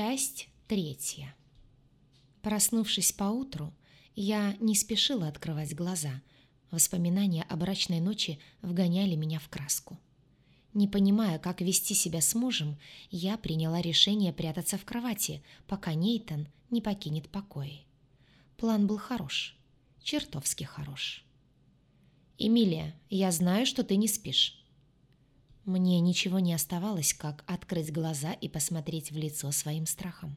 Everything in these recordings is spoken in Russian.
Часть третья. Проснувшись поутру, я не спешила открывать глаза. Воспоминания о брачной ночи вгоняли меня в краску. Не понимая, как вести себя с мужем, я приняла решение прятаться в кровати, пока Нейтан не покинет покои. План был хорош. Чертовски хорош. «Эмилия, я знаю, что ты не спишь». Мне ничего не оставалось, как открыть глаза и посмотреть в лицо своим страхом.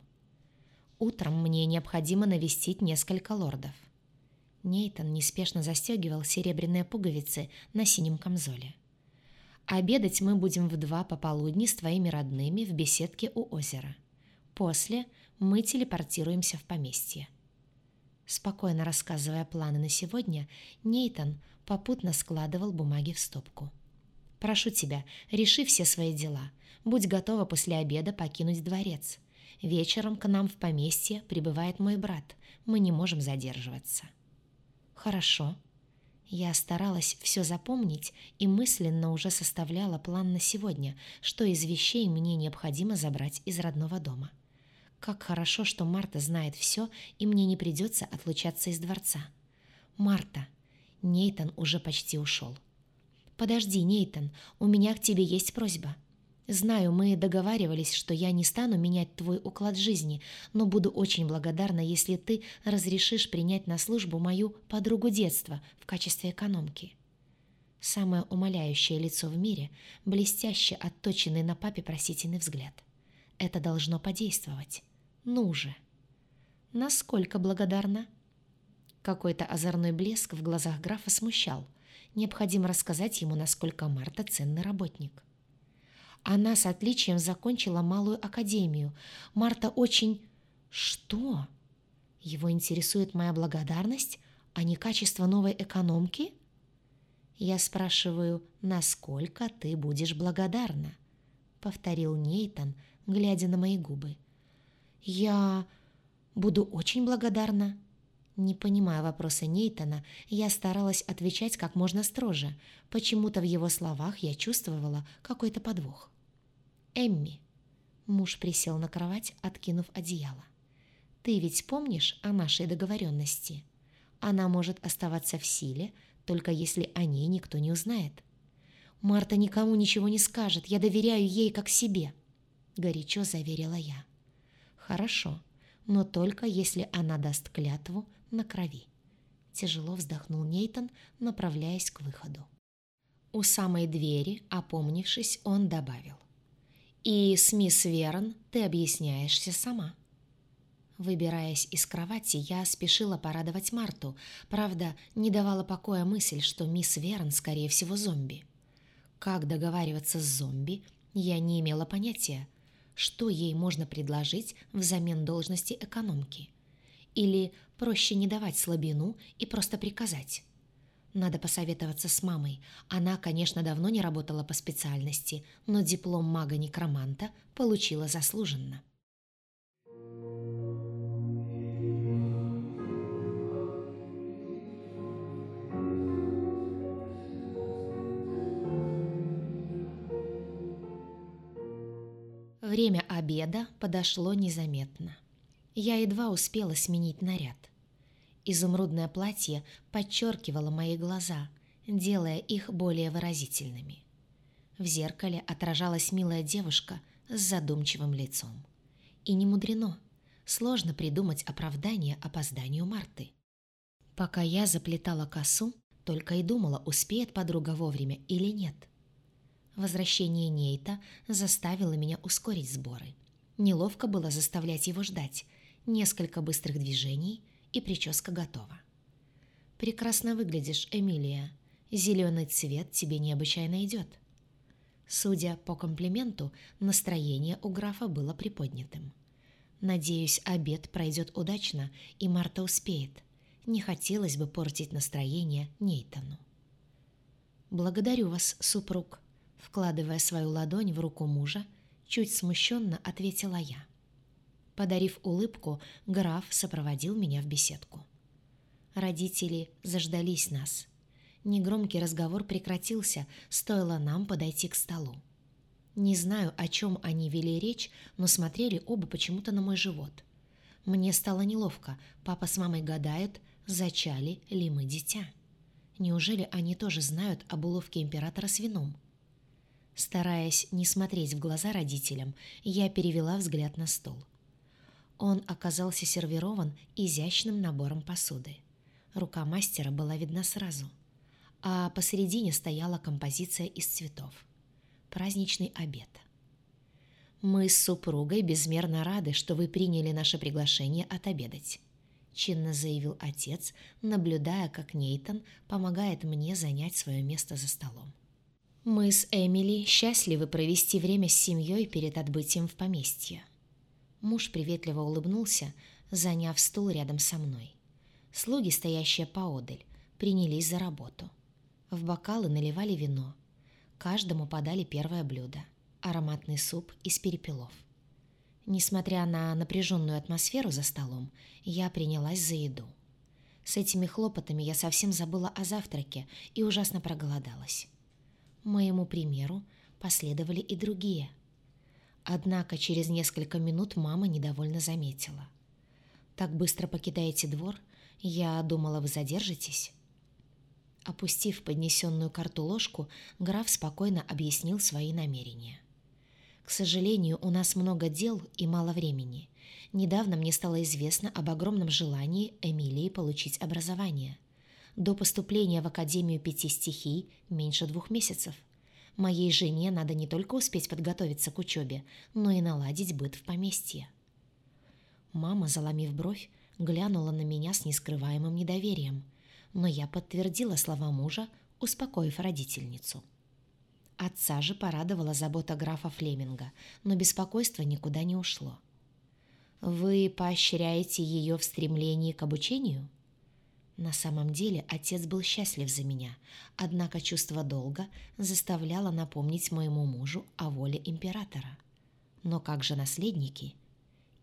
Утром мне необходимо навестить несколько лордов. Нейтон неспешно застегивал серебряные пуговицы на синем камзоле. Обедать мы будем в два пополудни с твоими родными в беседке у озера. После мы телепортируемся в поместье. Спокойно рассказывая планы на сегодня, Нейтон попутно складывал бумаги в стопку. Прошу тебя, реши все свои дела. Будь готова после обеда покинуть дворец. Вечером к нам в поместье прибывает мой брат. Мы не можем задерживаться». «Хорошо». Я старалась все запомнить и мысленно уже составляла план на сегодня, что из вещей мне необходимо забрать из родного дома. Как хорошо, что Марта знает все, и мне не придется отлучаться из дворца. «Марта!» Нейтан уже почти ушел. «Подожди, Нейтан, у меня к тебе есть просьба. Знаю, мы договаривались, что я не стану менять твой уклад жизни, но буду очень благодарна, если ты разрешишь принять на службу мою подругу детства в качестве экономки». Самое умоляющее лицо в мире, блестяще отточенный на папе просительный взгляд. Это должно подействовать. Ну же! Насколько благодарна? Какой-то озорной блеск в глазах графа смущал – Необходимо рассказать ему, насколько Марта ценный работник. Она с отличием закончила малую академию. Марта очень... Что? Его интересует моя благодарность, а не качество новой экономки? Я спрашиваю, насколько ты будешь благодарна? Повторил Нейтан, глядя на мои губы. Я буду очень благодарна, не понимая вопроса Нейтана, я старалась отвечать как можно строже. Почему-то в его словах я чувствовала какой-то подвох. «Эмми». Муж присел на кровать, откинув одеяло. «Ты ведь помнишь о нашей договоренности? Она может оставаться в силе, только если о ней никто не узнает. Марта никому ничего не скажет, я доверяю ей как себе», — горячо заверила я. «Хорошо, но только если она даст клятву на крови. Тяжело вздохнул Нейтон, направляясь к выходу. У самой двери, опомнившись, он добавил. «И с мисс Верон ты объясняешься сама». Выбираясь из кровати, я спешила порадовать Марту, правда, не давала покоя мысль, что мисс Верон, скорее всего, зомби. Как договариваться с зомби, я не имела понятия, что ей можно предложить взамен должности экономки. Или проще не давать слабину и просто приказать. Надо посоветоваться с мамой. Она, конечно, давно не работала по специальности, но диплом мага-некроманта получила заслуженно. Время обеда подошло незаметно. Я едва успела сменить наряд. Изумрудное платье подчеркивало мои глаза, делая их более выразительными. В зеркале отражалась милая девушка с задумчивым лицом. И не мудрено, сложно придумать оправдание опозданию Марты. Пока я заплетала косу, только и думала, успеет подруга вовремя или нет. Возвращение Нейта заставило меня ускорить сборы. Неловко было заставлять его ждать, Несколько быстрых движений, и прическа готова. «Прекрасно выглядишь, Эмилия. Зеленый цвет тебе необычайно идет». Судя по комплименту, настроение у графа было приподнятым. «Надеюсь, обед пройдет удачно, и Марта успеет. Не хотелось бы портить настроение Нейтану». «Благодарю вас, супруг», — вкладывая свою ладонь в руку мужа, чуть смущенно ответила я. Подарив улыбку, граф сопроводил меня в беседку. Родители заждались нас. Негромкий разговор прекратился, стоило нам подойти к столу. Не знаю, о чем они вели речь, но смотрели оба почему-то на мой живот. Мне стало неловко. Папа с мамой гадают, зачали ли мы дитя. Неужели они тоже знают об уловке императора с вином? Стараясь не смотреть в глаза родителям, я перевела взгляд на стол. Он оказался сервирован изящным набором посуды. Рука мастера была видна сразу. А посередине стояла композиция из цветов. Праздничный обед. «Мы с супругой безмерно рады, что вы приняли наше приглашение отобедать», — чинно заявил отец, наблюдая, как Нейтон помогает мне занять свое место за столом. «Мы с Эмили счастливы провести время с семьей перед отбытием в поместье». Муж приветливо улыбнулся, заняв стул рядом со мной. Слуги, стоящие поодаль, принялись за работу. В бокалы наливали вино. Каждому подали первое блюдо – ароматный суп из перепелов. Несмотря на напряженную атмосферу за столом, я принялась за еду. С этими хлопотами я совсем забыла о завтраке и ужасно проголодалась. Моему примеру последовали и другие. Однако через несколько минут мама недовольно заметила. «Так быстро покидаете двор? Я думала, вы задержитесь». Опустив поднесенную карту ложку, граф спокойно объяснил свои намерения. «К сожалению, у нас много дел и мало времени. Недавно мне стало известно об огромном желании Эмилии получить образование. До поступления в Академию Пяти Стихий меньше двух месяцев. Моей жене надо не только успеть подготовиться к учебе, но и наладить быт в поместье». Мама, заломив бровь, глянула на меня с нескрываемым недоверием, но я подтвердила слова мужа, успокоив родительницу. Отца же порадовала забота графа Флеминга, но беспокойство никуда не ушло. «Вы поощряете ее в стремлении к обучению?» На самом деле отец был счастлив за меня, однако чувство долга заставляло напомнить моему мужу о воле императора. Но как же наследники?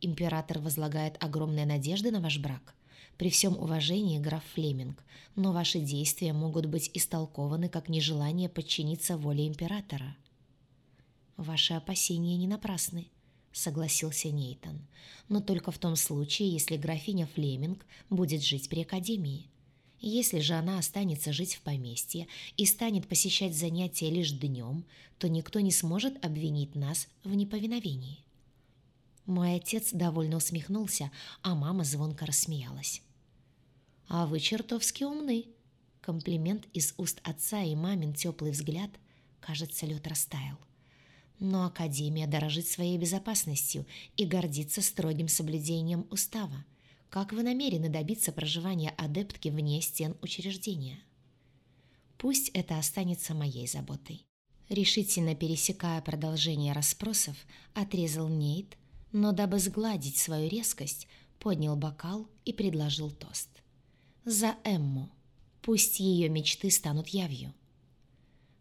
Император возлагает огромные надежды на ваш брак. При всем уважении, граф Флеминг, но ваши действия могут быть истолкованы как нежелание подчиниться воле императора. Ваши опасения не напрасны, согласился Нейтон, но только в том случае, если графиня Флеминг будет жить при академии. Если же она останется жить в поместье и станет посещать занятия лишь днем, то никто не сможет обвинить нас в неповиновении. Мой отец довольно усмехнулся, а мама звонко рассмеялась. «А вы чертовски умны!» Комплимент из уст отца и мамин теплый взгляд, кажется, лед растаял. Но Академия дорожит своей безопасностью и гордится строгим соблюдением устава. Как вы намерены добиться проживания адептки вне стен учреждения? Пусть это останется моей заботой. Решительно пересекая продолжение расспросов, отрезал Нейт, но дабы сгладить свою резкость, поднял бокал и предложил тост. «За Эмму. Пусть ее мечты станут явью».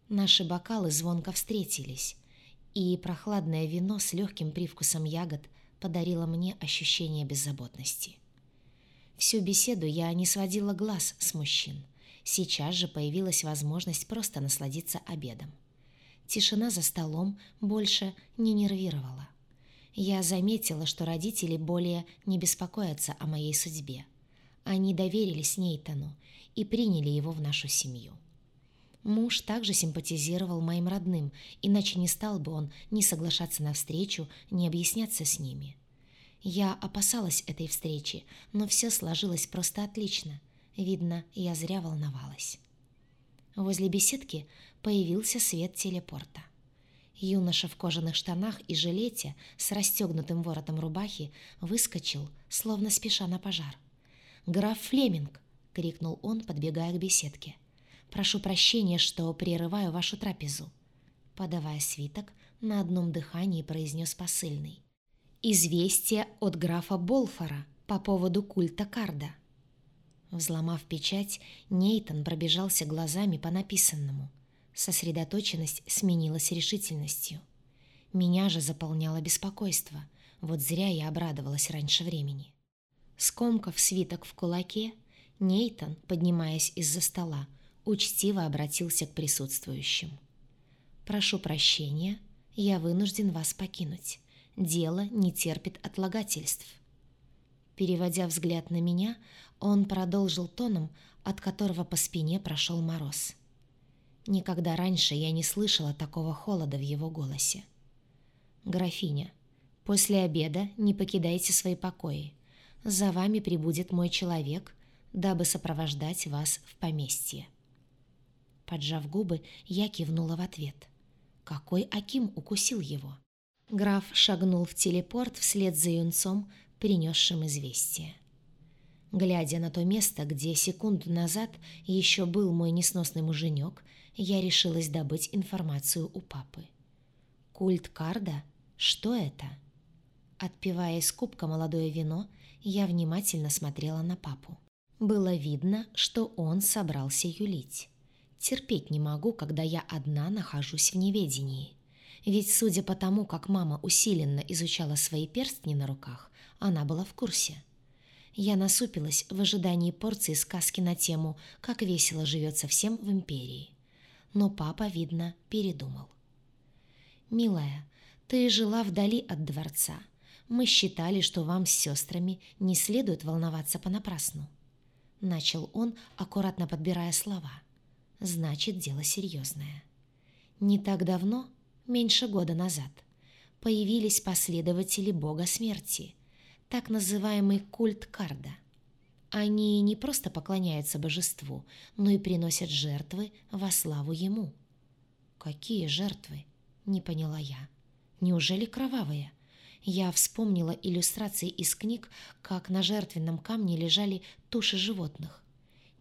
Наши бокалы звонко встретились, и прохладное вино с легким привкусом ягод подарило мне ощущение беззаботности. Всю беседу я не сводила глаз с мужчин. Сейчас же появилась возможность просто насладиться обедом. Тишина за столом больше не нервировала. Я заметила, что родители более не беспокоятся о моей судьбе. Они доверились Нейтану и приняли его в нашу семью. Муж также симпатизировал моим родным, иначе не стал бы он ни соглашаться на встречу, ни объясняться с ними. Я опасалась этой встречи, но все сложилось просто отлично. Видно, я зря волновалась. Возле беседки появился свет телепорта. Юноша в кожаных штанах и жилете с расстегнутым воротом рубахи выскочил, словно спеша на пожар. «Граф Флеминг!» — крикнул он, подбегая к беседке. «Прошу прощения, что прерываю вашу трапезу». Подавая свиток, на одном дыхании произнес посыльный. «Известие от графа Болфора по поводу культа Карда». Взломав печать, Нейтон пробежался глазами по написанному — Сосредоточенность сменилась решительностью. Меня же заполняло беспокойство. Вот зря я обрадовалась раньше времени. Скомкав свиток в кулаке, Нейтон, поднимаясь из-за стола, учтиво обратился к присутствующим. «Прошу прощения, я вынужден вас покинуть. Дело не терпит отлагательств». Переводя взгляд на меня, он продолжил тоном, от которого по спине прошел мороз. Никогда раньше я не слышала такого холода в его голосе. «Графиня, после обеда не покидайте свои покои. За вами прибудет мой человек, дабы сопровождать вас в поместье». Поджав губы, я кивнула в ответ. Какой Аким укусил его? Граф шагнул в телепорт вслед за юнцом, принесшим известие. Глядя на то место, где секунду назад еще был мой несносный муженек, я решилась добыть информацию у папы. Культ Карда? Что это? Отпивая из кубка молодое вино, я внимательно смотрела на папу. Было видно, что он собрался юлить. Терпеть не могу, когда я одна нахожусь в неведении. Ведь, судя по тому, как мама усиленно изучала свои перстни на руках, она была в курсе. Я насупилась в ожидании порции сказки на тему «Как весело живется всем в империи». Но папа, видно, передумал. «Милая, ты жила вдали от дворца. Мы считали, что вам с сестрами не следует волноваться понапрасну». Начал он, аккуратно подбирая слова – значит, дело серьезное. Не так давно, меньше года назад, появились последователи бога смерти, так называемый культ Карда. Они не просто поклоняются божеству, но и приносят жертвы во славу ему. «Какие жертвы?» — не поняла я. «Неужели кровавые?» Я вспомнила иллюстрации из книг, как на жертвенном камне лежали туши животных.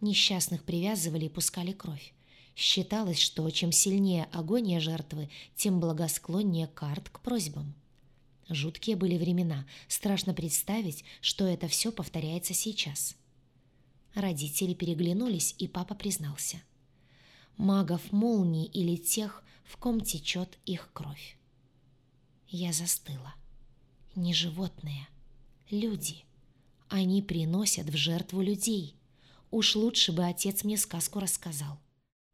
Несчастных привязывали и пускали кровь. Считалось, что чем сильнее агония жертвы, тем благосклоннее карт к просьбам. Жуткие были времена, страшно представить, что это все повторяется сейчас. Родители переглянулись, и папа признался. Магов молнии или тех, в ком течет их кровь. Я застыла. Не животные, люди. Они приносят в жертву людей. Уж лучше бы отец мне сказку рассказал.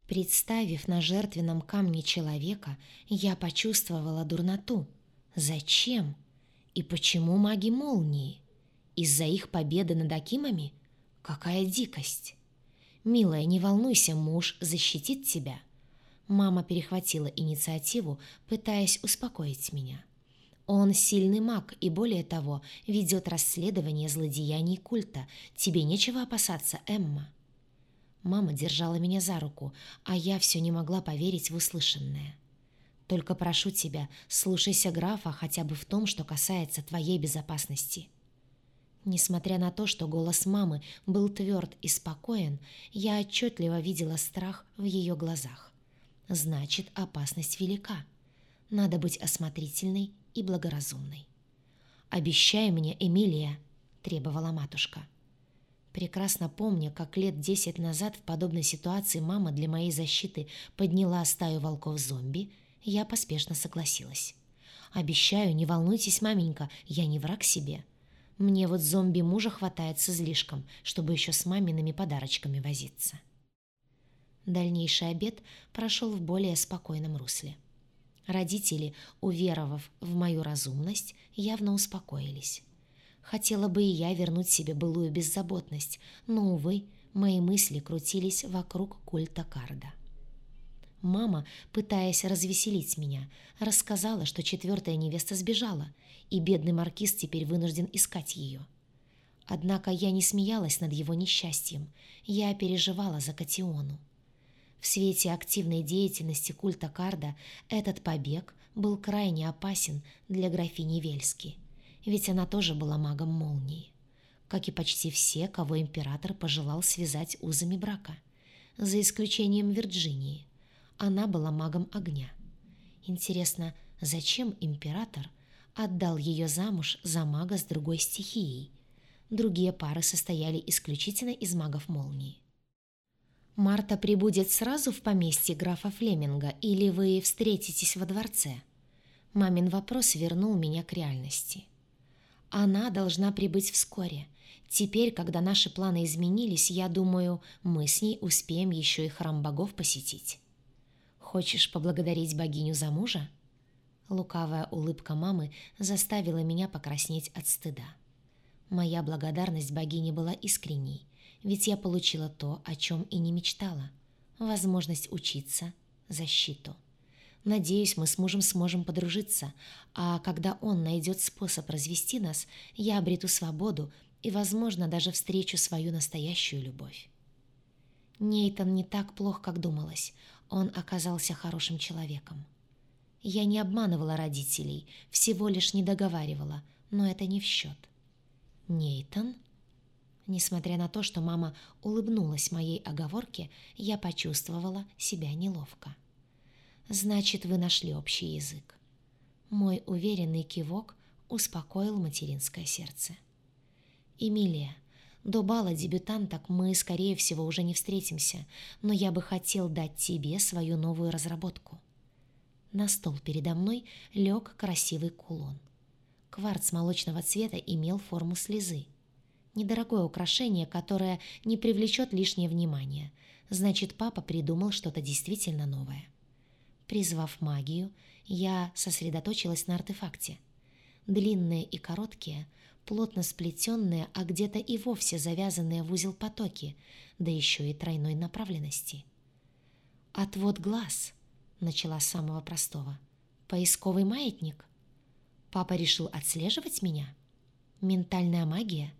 Представив на жертвенном камне человека, я почувствовала дурноту. Зачем? И почему маги молнии? Из-за их победы над Акимами? Какая дикость! «Милая, не волнуйся, муж защитит тебя». Мама перехватила инициативу, пытаясь успокоить меня. «Он сильный маг и, более того, ведет расследование злодеяний культа. Тебе нечего опасаться, Эмма». Мама держала меня за руку, а я все не могла поверить в услышанное. «Только прошу тебя, слушайся графа хотя бы в том, что касается твоей безопасности». Несмотря на то, что голос мамы был тверд и спокоен, я отчетливо видела страх в ее глазах. Значит, опасность велика. Надо быть осмотрительной и благоразумной. «Обещай мне, Эмилия», — требовала матушка. Прекрасно помня, как лет десять назад в подобной ситуации мама для моей защиты подняла стаю волков-зомби, я поспешно согласилась. «Обещаю, не волнуйтесь, маменька, я не враг себе. Мне вот зомби мужа хватает с излишком, чтобы еще с мамиными подарочками возиться». Дальнейший обед прошел в более спокойном русле. Родители, уверовав в мою разумность, явно успокоились. Хотела бы и я вернуть себе былую беззаботность, но, увы, мои мысли крутились вокруг культа Карда. Мама, пытаясь развеселить меня, рассказала, что четвертая невеста сбежала, и бедный маркиз теперь вынужден искать ее. Однако я не смеялась над его несчастьем, я переживала за Катиону. В свете активной деятельности культа Карда этот побег был крайне опасен для графини Вельски ведь она тоже была магом молнии, как и почти все, кого император пожелал связать узами брака, за исключением Вирджинии. Она была магом огня. Интересно, зачем император отдал ее замуж за мага с другой стихией? Другие пары состояли исключительно из магов молнии. «Марта прибудет сразу в поместье графа Флеминга или вы встретитесь во дворце?» Мамин вопрос вернул меня к реальности. Она должна прибыть вскоре. Теперь, когда наши планы изменились, я думаю, мы с ней успеем еще и храм богов посетить. Хочешь поблагодарить богиню за мужа? Лукавая улыбка мамы заставила меня покраснеть от стыда. Моя благодарность богине была искренней, ведь я получила то, о чем и не мечтала — возможность учиться, защиту. Надеюсь, мы с мужем сможем подружиться, а когда он найдет способ развести нас, я обрету свободу и, возможно, даже встречу свою настоящую любовь. Нейтан не так плох, как думалось. Он оказался хорошим человеком. Я не обманывала родителей, всего лишь не договаривала, но это не в счет. Нейтан? Несмотря на то, что мама улыбнулась моей оговорке, я почувствовала себя неловко. «Значит, вы нашли общий язык». Мой уверенный кивок успокоил материнское сердце. «Эмилия, до бала дебютанток мы, скорее всего, уже не встретимся, но я бы хотел дать тебе свою новую разработку». На стол передо мной лег красивый кулон. Кварц молочного цвета имел форму слезы. Недорогое украшение, которое не привлечет лишнее внимание. Значит, папа придумал что-то действительно новое. Призвав магию, я сосредоточилась на артефакте. Длинные и короткие, плотно сплетенные, а где-то и вовсе завязанные в узел потоки, да еще и тройной направленности. «Отвод глаз», — начала с самого простого. «Поисковый маятник?» Папа решил отслеживать меня? Ментальная магия?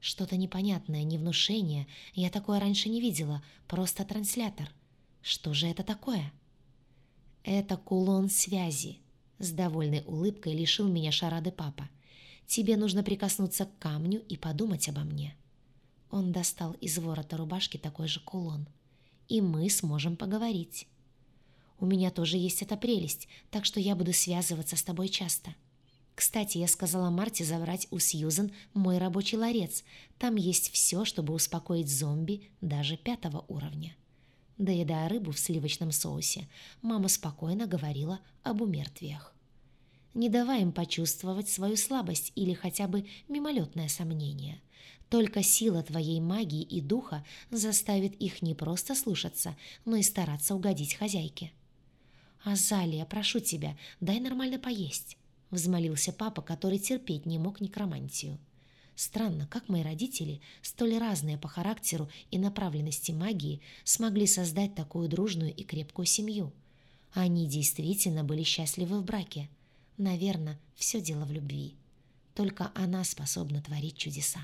Что-то непонятное, не внушение. Я такое раньше не видела, просто транслятор. Что же это такое?» «Это кулон связи», — с довольной улыбкой лишил меня шарады папа. «Тебе нужно прикоснуться к камню и подумать обо мне». Он достал из ворота рубашки такой же кулон. «И мы сможем поговорить». «У меня тоже есть эта прелесть, так что я буду связываться с тобой часто». Кстати, я сказала Марте забрать у Сьюзен мой рабочий ларец. Там есть все, чтобы успокоить зомби даже пятого уровня. Доедая рыбу в сливочном соусе, мама спокойно говорила об умертвиях. Не давай им почувствовать свою слабость или хотя бы мимолетное сомнение. Только сила твоей магии и духа заставит их не просто слушаться, но и стараться угодить хозяйке. «Азалия, прошу тебя, дай нормально поесть», — взмолился папа, который терпеть не мог некромантию. Странно, как мои родители, столь разные по характеру и направленности магии, смогли создать такую дружную и крепкую семью. Они действительно были счастливы в браке. Наверное, все дело в любви. Только она способна творить чудеса.